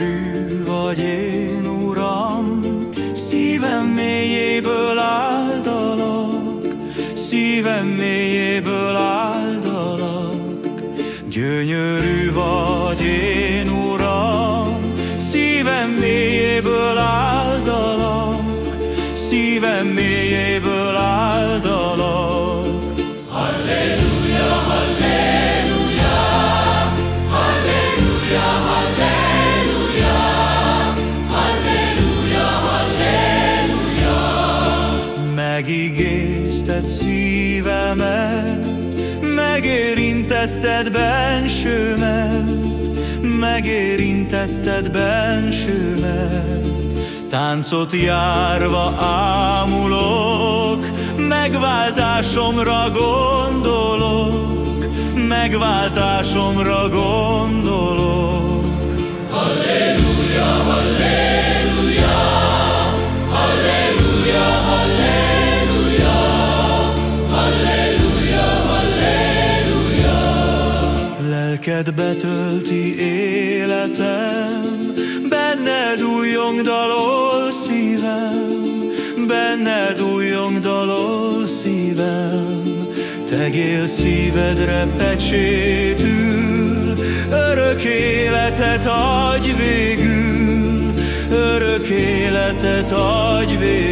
gyönyörű vagy én, Uram, Szívem mélyéből áldalak, Szívem mélyéből áldalak. Gyönyörű vagy én, Uram, Szívem mélyéből áldalak, Szívem mélyéből áldalak. Megigézted szívemet, megérintetted bensőmet, megérintetted bensőmet. Táncot járva ámulok, megváltásomra gondolok, megváltásomra gondolok. Halleluja, Lelked betölti életem, benned újjong dalol szívem, benned újjong dalol szívem. Tegél szívedre pecsétül, örök életet adj végül, örök életet adj végül.